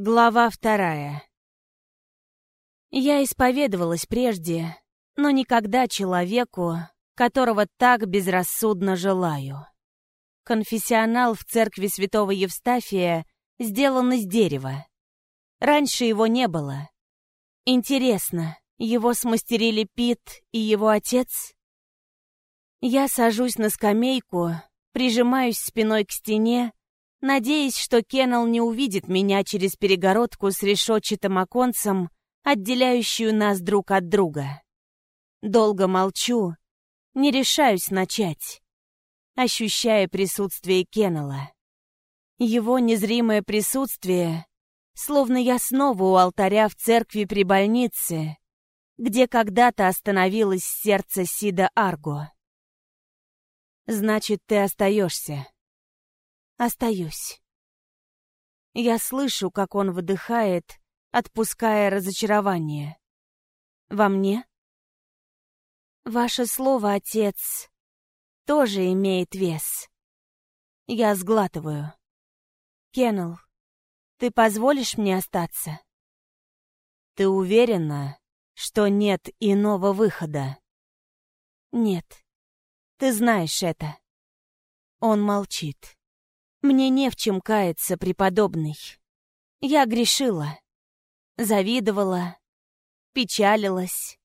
Глава вторая. Я исповедовалась прежде, но никогда человеку, которого так безрассудно желаю. Конфессионал в церкви святого Евстафия сделан из дерева. Раньше его не было. Интересно, его смастерили Пит и его отец? Я сажусь на скамейку, прижимаюсь спиной к стене надеясь, что Кеннел не увидит меня через перегородку с решетчатым оконцем, отделяющую нас друг от друга. Долго молчу, не решаюсь начать, ощущая присутствие Кеннела. Его незримое присутствие, словно я снова у алтаря в церкви при больнице, где когда-то остановилось сердце Сида Арго. «Значит, ты остаешься», Остаюсь. Я слышу, как он выдыхает, отпуская разочарование. Во мне? Ваше слово, отец, тоже имеет вес. Я сглатываю. Кеннел, ты позволишь мне остаться? Ты уверена, что нет иного выхода? Нет. Ты знаешь это. Он молчит. Мне не в чем каяться, преподобный. Я грешила, завидовала, печалилась,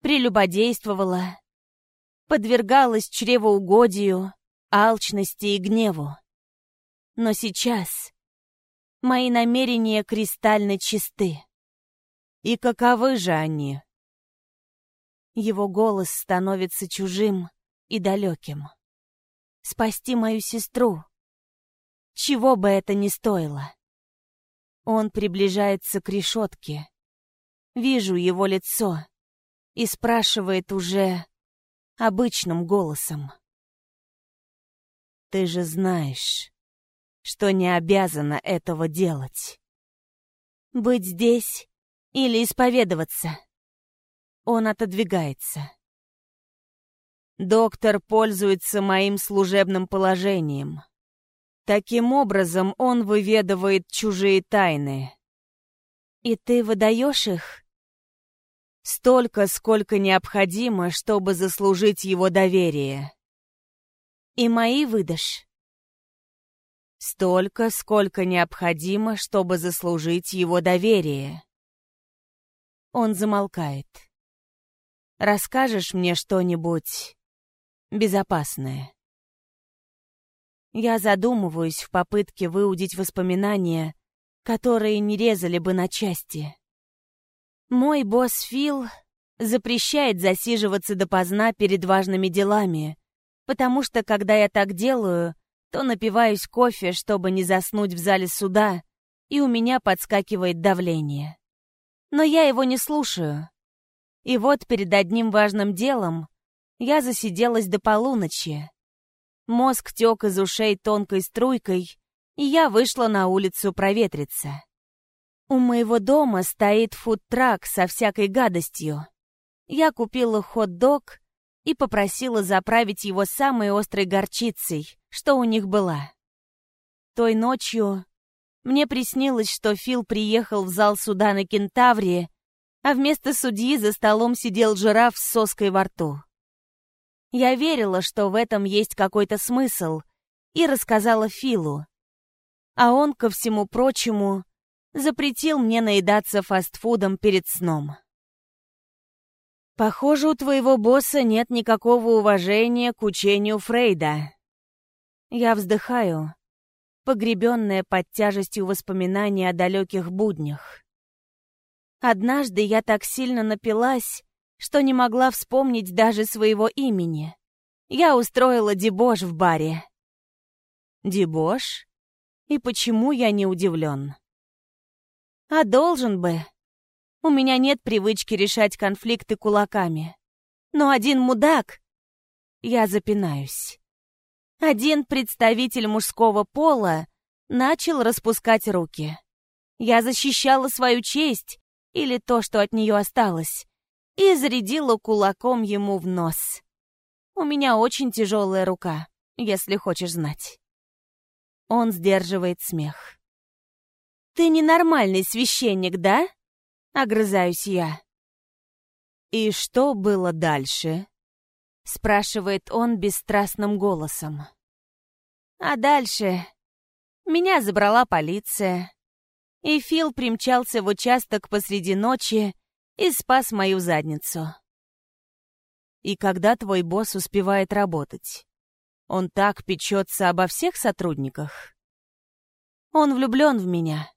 прелюбодействовала, подвергалась чревоугодию, алчности и гневу. Но сейчас мои намерения кристально чисты. И каковы же они? Его голос становится чужим и далеким. Спасти мою сестру, чего бы это ни стоило. Он приближается к решетке. Вижу его лицо и спрашивает уже обычным голосом. «Ты же знаешь, что не обязана этого делать. Быть здесь или исповедоваться?» Он отодвигается. «Доктор пользуется моим служебным положением. Таким образом он выведывает чужие тайны. И ты выдаешь их? Столько, сколько необходимо, чтобы заслужить его доверие. И мои выдашь? Столько, сколько необходимо, чтобы заслужить его доверие. Он замолкает. Расскажешь мне что-нибудь безопасное? Я задумываюсь в попытке выудить воспоминания, которые не резали бы на части. Мой босс Фил запрещает засиживаться допоздна перед важными делами, потому что, когда я так делаю, то напиваюсь кофе, чтобы не заснуть в зале суда, и у меня подскакивает давление. Но я его не слушаю. И вот перед одним важным делом я засиделась до полуночи, Мозг тек из ушей тонкой струйкой, и я вышла на улицу проветриться. У моего дома стоит фудтрак со всякой гадостью. Я купила хот-дог и попросила заправить его самой острой горчицей, что у них была. Той ночью мне приснилось, что Фил приехал в зал суда на Кентаврии, а вместо судьи за столом сидел жираф с соской во рту. Я верила, что в этом есть какой-то смысл, и рассказала Филу. А он, ко всему прочему, запретил мне наедаться фастфудом перед сном. Похоже, у твоего босса нет никакого уважения к учению Фрейда. Я вздыхаю, погребенная под тяжестью воспоминаний о далеких буднях. Однажды я так сильно напилась, что не могла вспомнить даже своего имени. Я устроила дебош в баре. Дебош? И почему я не удивлен? А должен бы. У меня нет привычки решать конфликты кулаками. Но один мудак... Я запинаюсь. Один представитель мужского пола начал распускать руки. Я защищала свою честь, или то, что от нее осталось, и зарядила кулаком ему в нос. У меня очень тяжелая рука, если хочешь знать. Он сдерживает смех. «Ты ненормальный священник, да?» — огрызаюсь я. «И что было дальше?» — спрашивает он бесстрастным голосом. «А дальше меня забрала полиция, и Фил примчался в участок посреди ночи и спас мою задницу». «И когда твой босс успевает работать? Он так печется обо всех сотрудниках?» «Он влюблен в меня.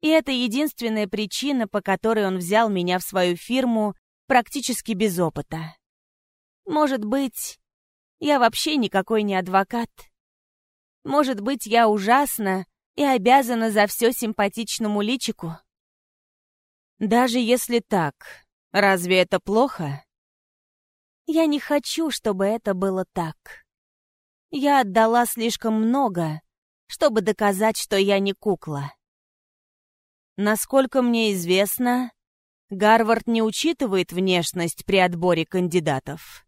И это единственная причина, по которой он взял меня в свою фирму практически без опыта. Может быть, я вообще никакой не адвокат. Может быть, я ужасна и обязана за все симпатичному личику. Даже если так, разве это плохо? Я не хочу, чтобы это было так. Я отдала слишком много, чтобы доказать, что я не кукла. Насколько мне известно, Гарвард не учитывает внешность при отборе кандидатов.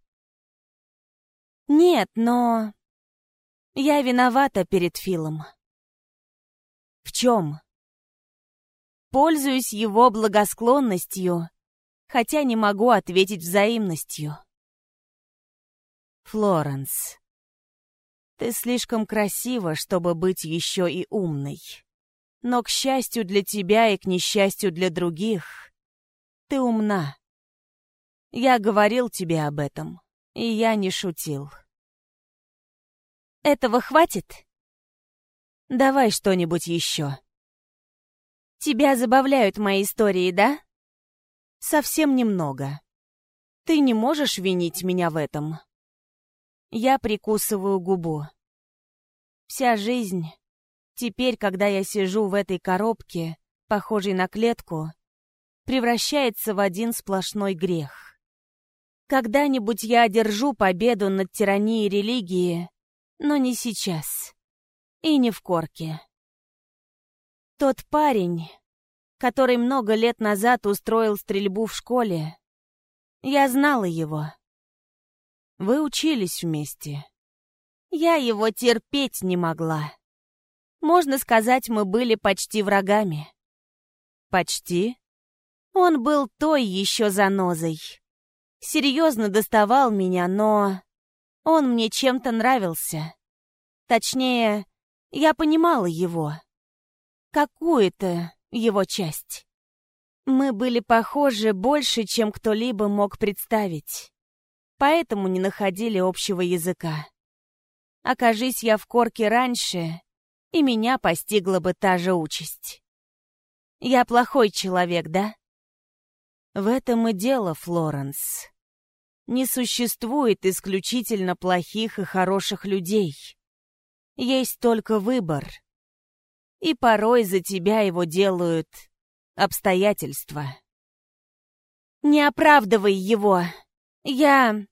Нет, но... Я виновата перед Филом. В чем? Пользуюсь его благосклонностью, хотя не могу ответить взаимностью. Флоренс, ты слишком красива, чтобы быть еще и умной. Но, к счастью для тебя и к несчастью для других, ты умна. Я говорил тебе об этом, и я не шутил. Этого хватит? Давай что-нибудь еще. Тебя забавляют мои истории, да? Совсем немного. Ты не можешь винить меня в этом. Я прикусываю губу. Вся жизнь, теперь, когда я сижу в этой коробке, похожей на клетку, превращается в один сплошной грех. Когда-нибудь я одержу победу над тиранией религии, но не сейчас. И не в корке. Тот парень, который много лет назад устроил стрельбу в школе, я знала его. Вы учились вместе. Я его терпеть не могла. Можно сказать, мы были почти врагами. Почти? Он был той еще занозой. Серьезно доставал меня, но... Он мне чем-то нравился. Точнее, я понимала его. Какую-то его часть. Мы были похожи больше, чем кто-либо мог представить. Поэтому не находили общего языка. Окажись я в корке раньше, и меня постигла бы та же участь. Я плохой человек, да? В этом и дело, Флоренс. Не существует исключительно плохих и хороших людей. Есть только выбор. И порой за тебя его делают обстоятельства. Не оправдывай его. Я...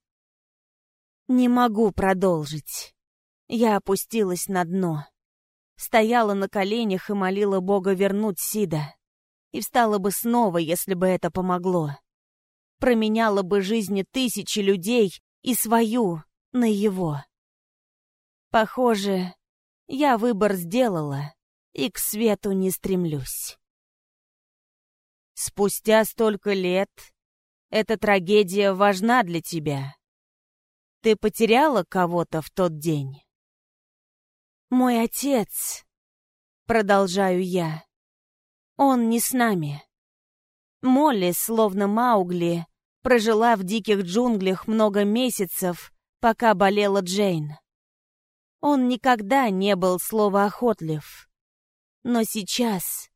Не могу продолжить. Я опустилась на дно. Стояла на коленях и молила Бога вернуть Сида и встала бы снова, если бы это помогло. Променяла бы жизни тысячи людей и свою на его. Похоже, я выбор сделала и к свету не стремлюсь. Спустя столько лет эта трагедия важна для тебя. Ты потеряла кого-то в тот день? Мой отец, продолжаю я, он не с нами. Молли, словно Маугли, прожила в диких джунглях много месяцев, пока болела Джейн. Он никогда не был словоохотлив. Но сейчас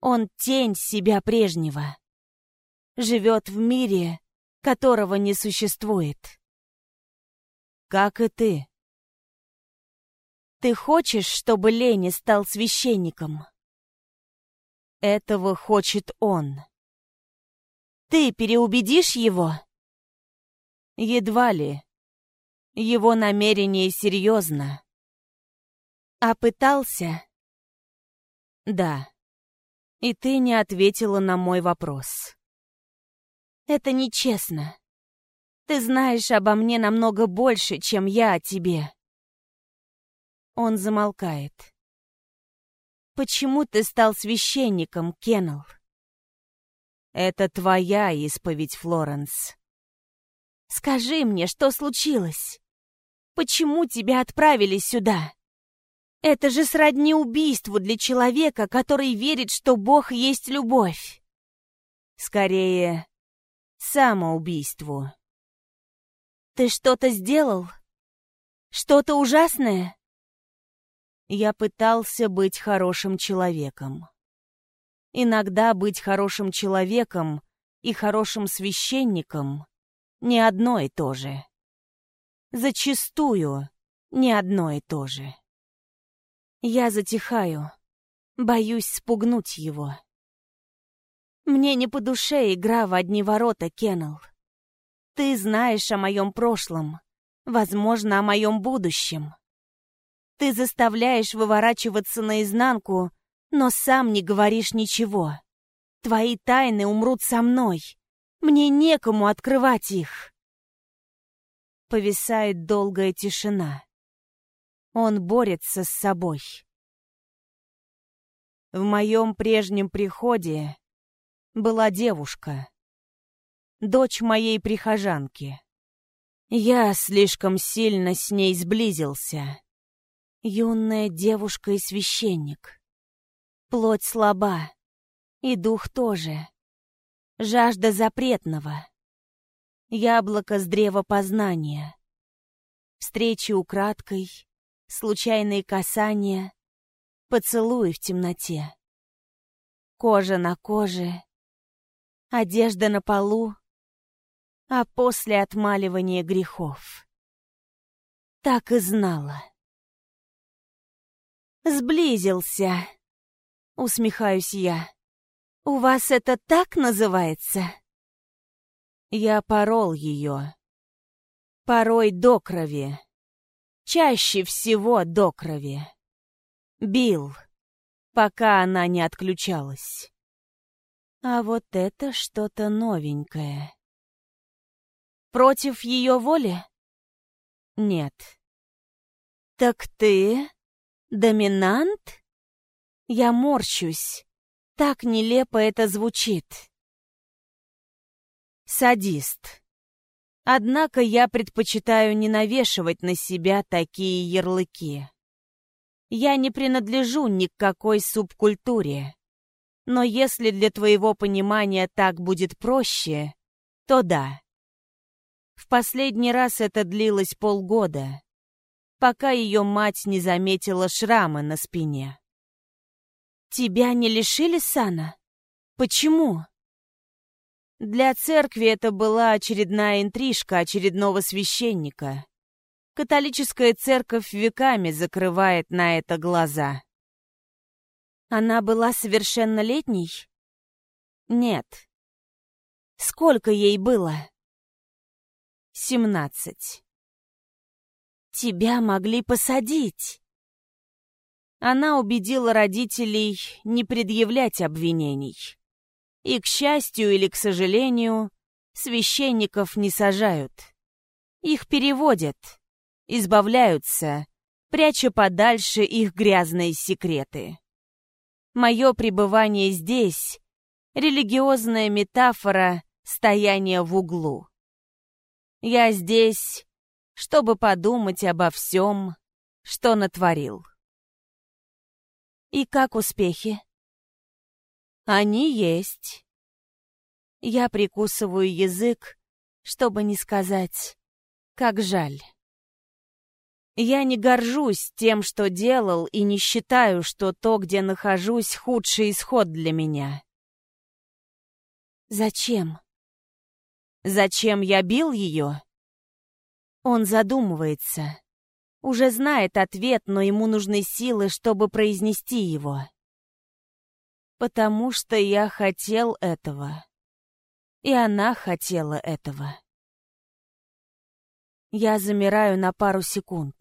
он тень себя прежнего. Живет в мире, которого не существует. Как и ты. Ты хочешь, чтобы Лени стал священником? Этого хочет он. Ты переубедишь его? Едва ли. Его намерение серьезно. А пытался? Да. И ты не ответила на мой вопрос. Это нечестно. Ты знаешь обо мне намного больше, чем я о тебе. Он замолкает. Почему ты стал священником, Кеннел? Это твоя исповедь, Флоренс. Скажи мне, что случилось? Почему тебя отправили сюда? Это же сродни убийству для человека, который верит, что Бог есть любовь. Скорее, самоубийству. Ты что-то сделал? Что-то ужасное? Я пытался быть хорошим человеком. Иногда быть хорошим человеком и хорошим священником не одно и то же. Зачастую не одно и то же. Я затихаю, боюсь спугнуть его. Мне не по душе игра в одни ворота, Кеннел. Ты знаешь о моем прошлом, возможно, о моем будущем. Ты заставляешь выворачиваться наизнанку, но сам не говоришь ничего. Твои тайны умрут со мной. Мне некому открывать их. Повисает долгая тишина. Он борется с собой. В моем прежнем приходе была девушка, дочь моей прихожанки. Я слишком сильно с ней сблизился. Юная девушка и священник. Плоть слаба, и дух тоже. Жажда запретного. Яблоко с древа познания. Встречи украдкой, случайные касания, поцелуи в темноте. Кожа на коже, одежда на полу, а после отмаливания грехов. Так и знала. «Сблизился», — усмехаюсь я. «У вас это так называется?» Я порол ее. Порой до крови. Чаще всего до крови. Бил, пока она не отключалась. А вот это что-то новенькое. Против ее воли? Нет. Так ты доминант? Я морщусь. Так нелепо это звучит. Садист. Однако я предпочитаю не навешивать на себя такие ярлыки. Я не принадлежу ни к какой субкультуре. Но если для твоего понимания так будет проще, то да. В последний раз это длилось полгода, пока ее мать не заметила шрамы на спине. «Тебя не лишили сана? Почему?» Для церкви это была очередная интрижка очередного священника. Католическая церковь веками закрывает на это глаза. Она была совершеннолетней? Нет. Сколько ей было? Семнадцать. Тебя могли посадить. Она убедила родителей не предъявлять обвинений. И, к счастью или к сожалению, священников не сажают. Их переводят, избавляются, пряча подальше их грязные секреты. Мое пребывание здесь — религиозная метафора стояния в углу. Я здесь, чтобы подумать обо всем, что натворил. И как успехи? Они есть. Я прикусываю язык, чтобы не сказать, как жаль. Я не горжусь тем, что делал, и не считаю, что то, где нахожусь, худший исход для меня. Зачем? Зачем я бил ее? Он задумывается. Уже знает ответ, но ему нужны силы, чтобы произнести его. Потому что я хотел этого. И она хотела этого. Я замираю на пару секунд.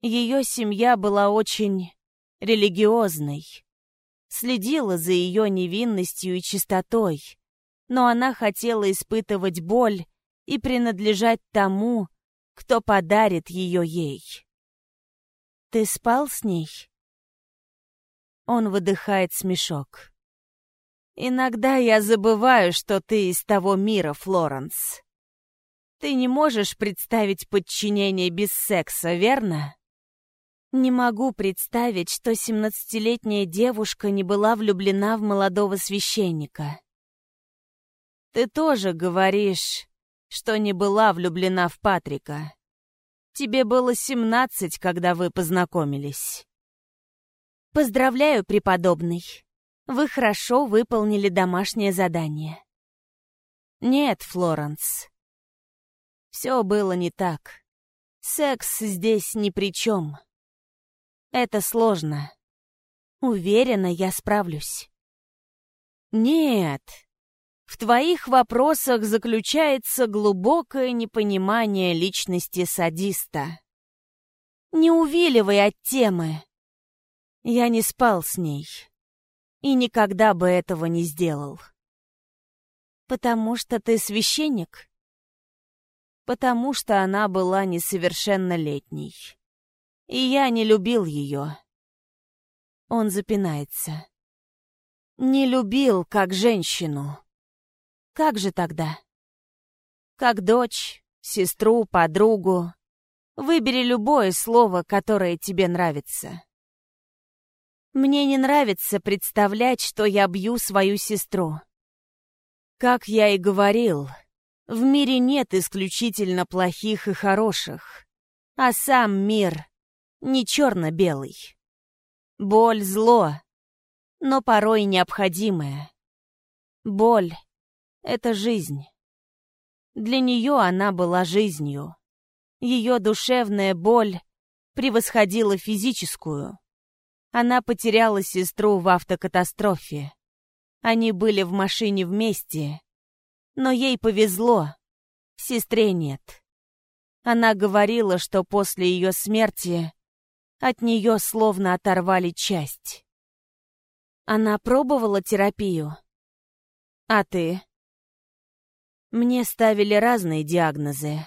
Ее семья была очень религиозной. Следила за ее невинностью и чистотой, но она хотела испытывать боль и принадлежать тому, кто подарит ее ей. «Ты спал с ней?» Он выдыхает смешок. Иногда я забываю, что ты из того мира, Флоренс. Ты не можешь представить подчинение без секса, верно? Не могу представить, что семнадцатилетняя девушка не была влюблена в молодого священника. Ты тоже говоришь, что не была влюблена в Патрика. Тебе было семнадцать, когда вы познакомились. Поздравляю, преподобный. Вы хорошо выполнили домашнее задание. Нет, Флоренс. Все было не так. Секс здесь ни при чем. Это сложно. Уверена, я справлюсь. Нет. В твоих вопросах заключается глубокое непонимание личности садиста. Не увиливай от темы. Я не спал с ней и никогда бы этого не сделал. Потому что ты священник? Потому что она была несовершеннолетней. И я не любил ее. Он запинается. Не любил как женщину. Как же тогда? Как дочь, сестру, подругу. Выбери любое слово, которое тебе нравится. Мне не нравится представлять, что я бью свою сестру. Как я и говорил, в мире нет исключительно плохих и хороших, а сам мир не черно-белый. Боль — зло, но порой необходимое. Боль — это жизнь. Для нее она была жизнью. Ее душевная боль превосходила физическую. Она потеряла сестру в автокатастрофе. Они были в машине вместе. Но ей повезло. Сестре нет. Она говорила, что после ее смерти от нее словно оторвали часть. Она пробовала терапию. А ты? Мне ставили разные диагнозы.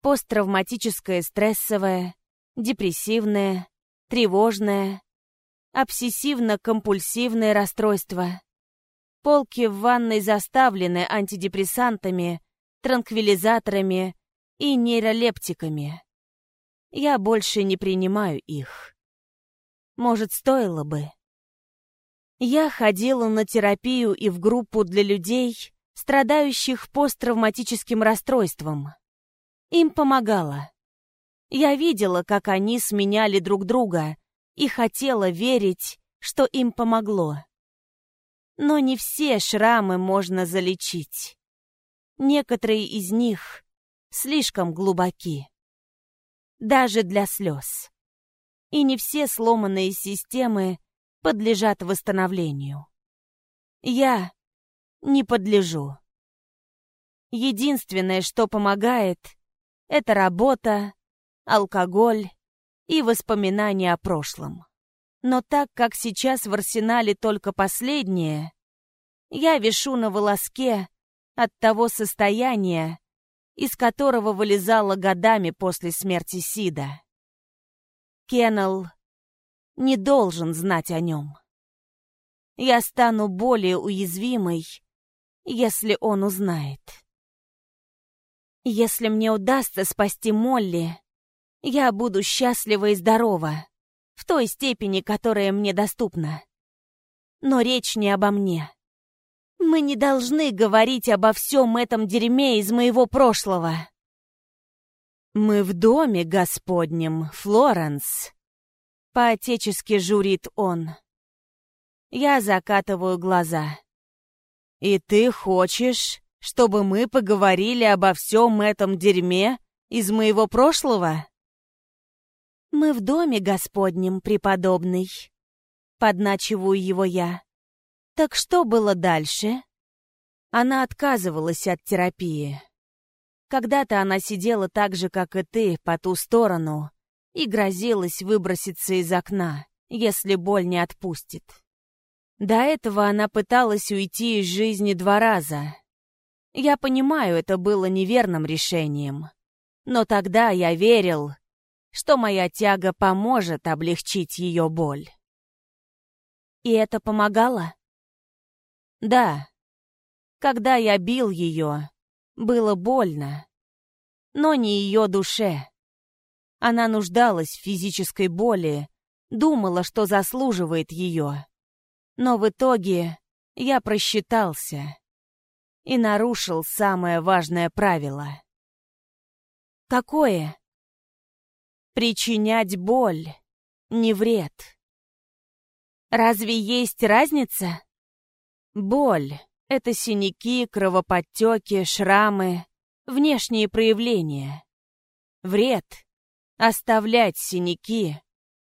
Посттравматическое стрессовое, депрессивное, тревожное, обсессивно-компульсивное расстройство. Полки в ванной заставлены антидепрессантами, транквилизаторами и нейролептиками. Я больше не принимаю их. Может, стоило бы. Я ходила на терапию и в группу для людей, страдающих посттравматическим расстройством. Им помогало. Я видела, как они сменяли друг друга, и хотела верить, что им помогло. Но не все шрамы можно залечить. Некоторые из них слишком глубоки. Даже для слез. И не все сломанные системы подлежат восстановлению. Я не подлежу. Единственное, что помогает, это работа, алкоголь и воспоминания о прошлом. Но так как сейчас в арсенале только последнее, я вишу на волоске от того состояния, из которого вылезала годами после смерти Сида. Кеннел не должен знать о нем. Я стану более уязвимой, если он узнает. Если мне удастся спасти Молли, я буду счастлива и здорова, в той степени, которая мне доступна. Но речь не обо мне. Мы не должны говорить обо всем этом дерьме из моего прошлого. «Мы в доме Господнем, Флоренс», — поотечески журит он. Я закатываю глаза. «И ты хочешь, чтобы мы поговорили обо всем этом дерьме из моего прошлого?» «Мы в доме Господнем, преподобный», — подначиваю его я. «Так что было дальше?» Она отказывалась от терапии. Когда-то она сидела так же, как и ты, по ту сторону, и грозилась выброситься из окна, если боль не отпустит. До этого она пыталась уйти из жизни два раза. Я понимаю, это было неверным решением. Но тогда я верил, что моя тяга поможет облегчить ее боль. И это помогало? Да. Когда я бил ее, было больно. Но не ее душе. Она нуждалась в физической боли, думала, что заслуживает ее. Но в итоге я просчитался и нарушил самое важное правило. Какое? Причинять боль, не вред. Разве есть разница? Боль — это синяки, кровоподтеки, шрамы, внешние проявления. Вред — оставлять синяки,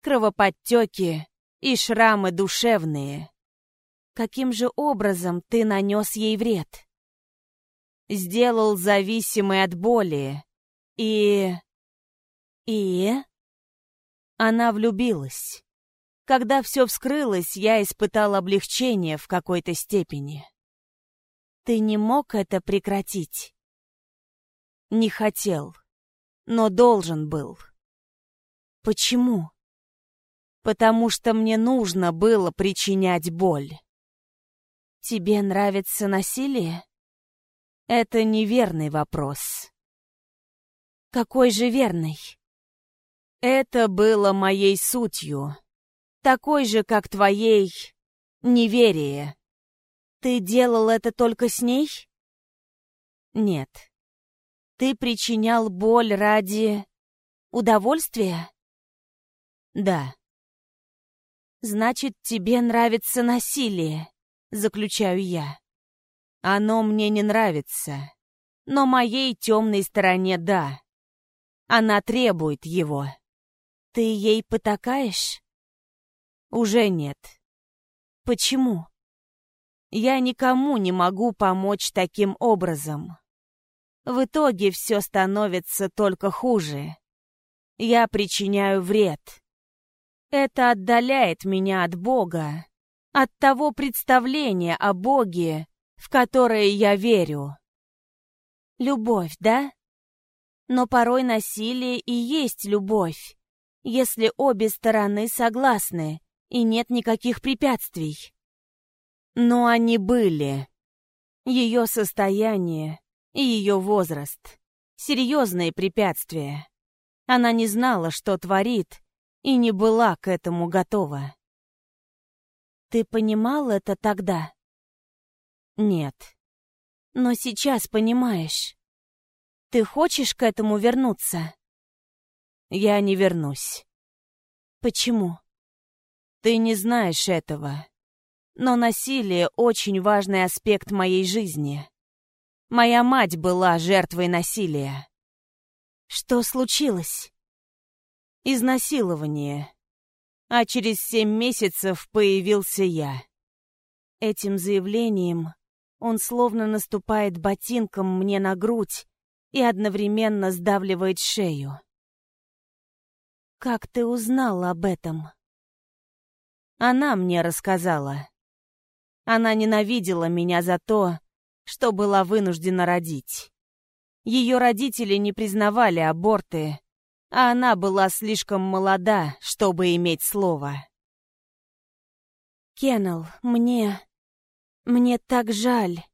кровоподтеки и шрамы душевные. Каким же образом ты нанес ей вред? Сделал зависимой от боли. И... И... Она влюбилась. Когда все вскрылось, я испытал облегчение в какой-то степени. Ты не мог это прекратить? Не хотел, но должен был. Почему? Потому что мне нужно было причинять боль. Тебе нравится насилие? Это неверный вопрос. Какой же верный? Это было моей сутью такой же, как твоей неверие. Ты делал это только с ней? Нет. Ты причинял боль ради удовольствия? Да. Значит, тебе нравится насилие, заключаю я. Оно мне не нравится, но моей темной стороне да. Она требует его. Ты ей потакаешь? Уже нет. Почему? Я никому не могу помочь таким образом. В итоге все становится только хуже. Я причиняю вред. Это отдаляет меня от Бога, от того представления о Боге, в которое я верю. Любовь, да? Но порой насилие и есть любовь, если обе стороны согласны и нет никаких препятствий. Но они были. Ее состояние и ее возраст. Серьезные препятствия. Она не знала, что творит, и не была к этому готова. Ты понимал это тогда? Нет. Но сейчас понимаешь. Ты хочешь к этому вернуться? Я не вернусь. Почему? Ты не знаешь этого. Но насилие — очень важный аспект моей жизни. Моя мать была жертвой насилия. Что случилось? Изнасилование. А через семь месяцев появился я. Этим заявлением он словно наступает ботинком мне на грудь и одновременно сдавливает шею. Как ты узнал об этом? Она мне рассказала. Она ненавидела меня за то, что была вынуждена родить. Ее родители не признавали аборты, а она была слишком молода, чтобы иметь слово. «Кеннел, мне... мне так жаль».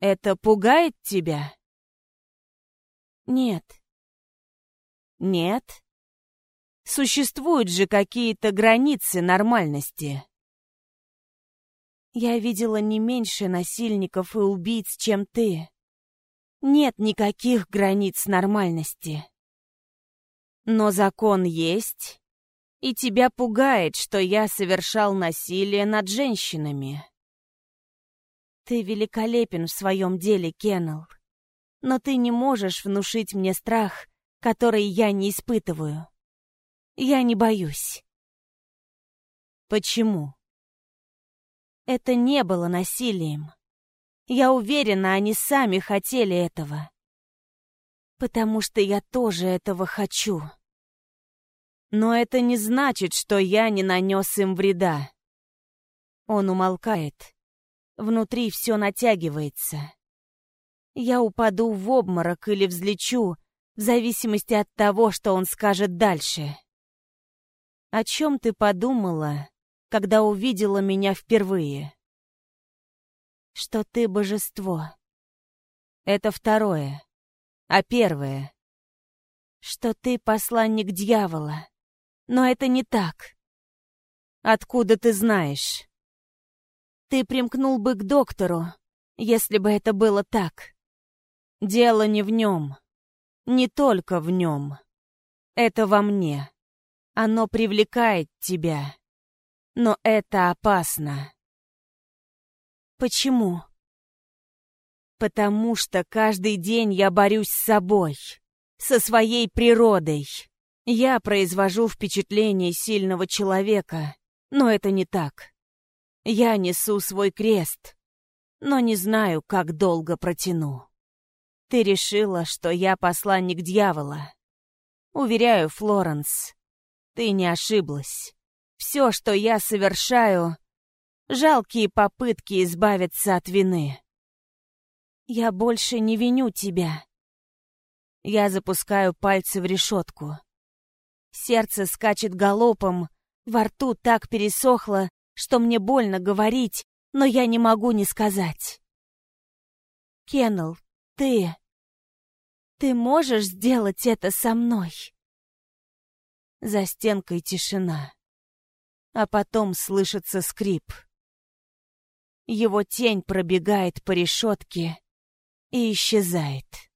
«Это пугает тебя?» «Нет». «Нет?» Существуют же какие-то границы нормальности. Я видела не меньше насильников и убийц, чем ты. Нет никаких границ нормальности. Но закон есть, и тебя пугает, что я совершал насилие над женщинами. Ты великолепен в своем деле, Кеннел. Но ты не можешь внушить мне страх, который я не испытываю. Я не боюсь. Почему? Это не было насилием. Я уверена, они сами хотели этого. Потому что я тоже этого хочу. Но это не значит, что я не нанес им вреда. Он умолкает. Внутри все натягивается. Я упаду в обморок или взлечу, в зависимости от того, что он скажет дальше. О чем ты подумала, когда увидела меня впервые. Что ты божество. Это второе. А первое. Что ты посланник дьявола. Но это не так. Откуда ты знаешь? Ты примкнул бы к доктору, если бы это было так. Дело не в нем. Не только в нем. Это во мне. Оно привлекает тебя. Но это опасно. Почему? Потому что каждый день я борюсь с собой, со своей природой. Я произвожу впечатление сильного человека, но это не так. Я несу свой крест, но не знаю, как долго протяну. Ты решила, что я посланник дьявола. Уверяю, Флоренс, ты не ошиблась. Все, что я совершаю, жалкие попытки избавиться от вины. Я больше не виню тебя. Я запускаю пальцы в решетку. Сердце скачет галопом, во рту так пересохло, что мне больно говорить, но я не могу не сказать. Кеннел, ты... Ты можешь сделать это со мной? За стенкой тишина. А потом слышится скрип. Его тень пробегает по решетке и исчезает.